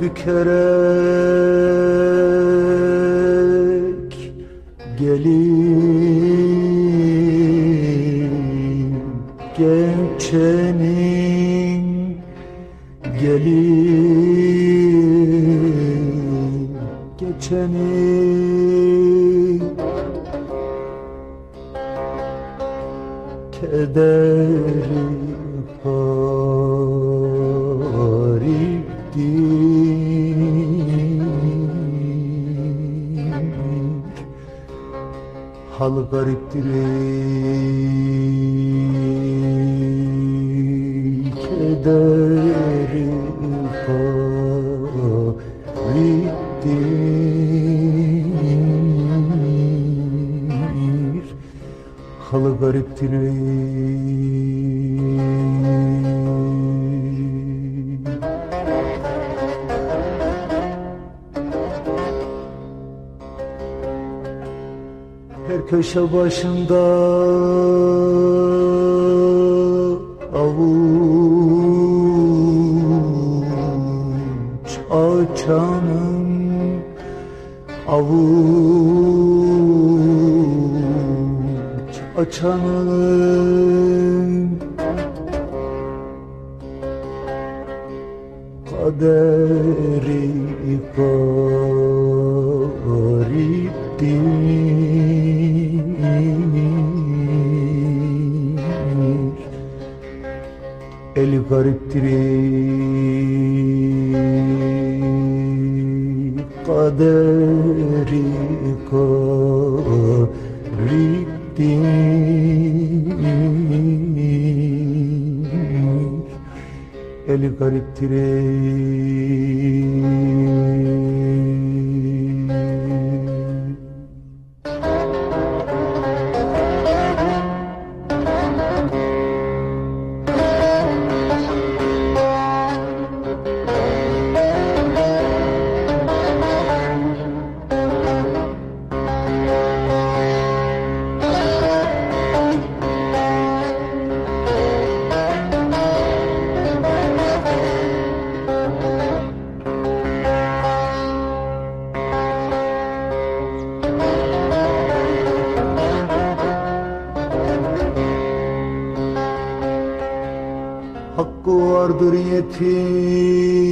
bükerek gelin geçenin gelin geçenin kederi Hal gariptir ey kederi gariptir Hal gariptir ey Her köşe başında avuç açanın avuç açanın. Kaderi gariptir El gariptir kaderi gariptir El gariptir vardır yetimlerin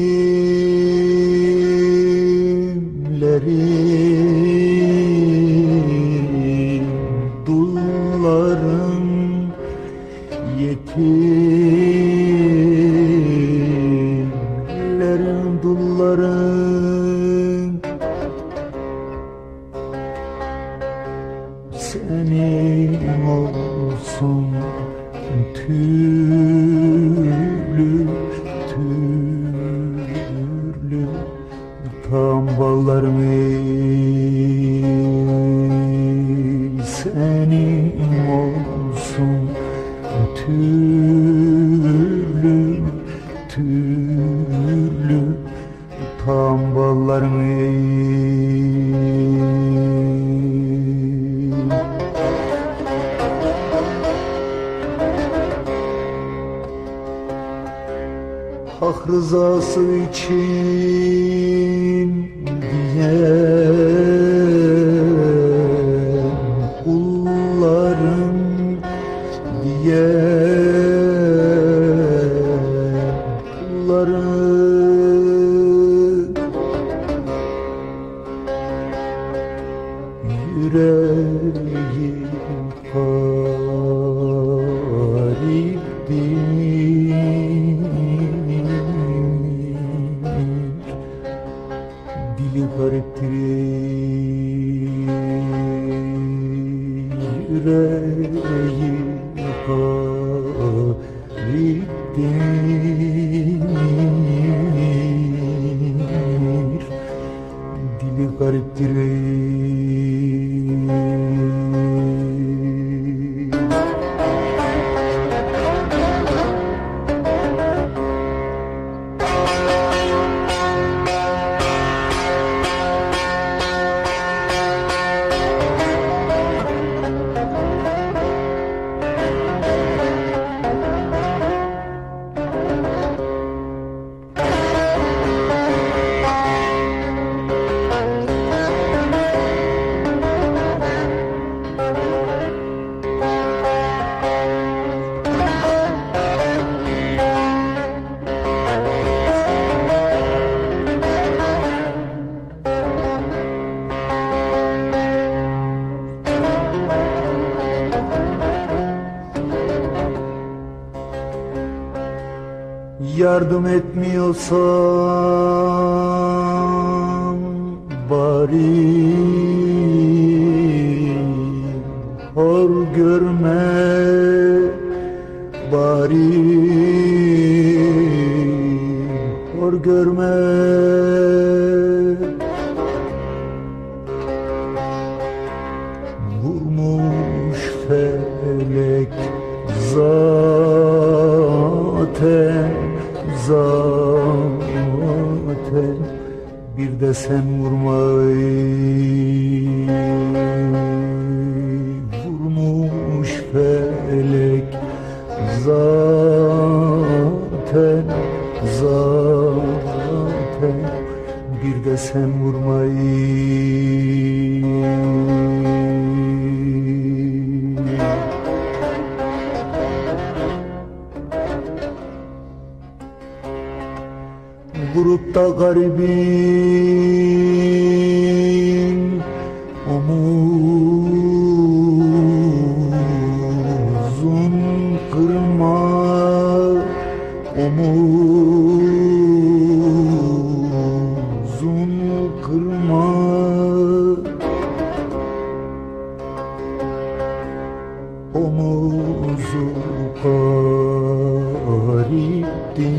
Hak rızası için diyen kulların diyen gariptir Dili gariptir yardım etmiyorsan bari hor görme bari. Hor görme. Vurmuş bir de sen vurmayı. Vurmuş felek zaten zaten. Bir de sen vurmayı Grupta garibin omuzun kırma omuzun kırma. Omuzu gariptir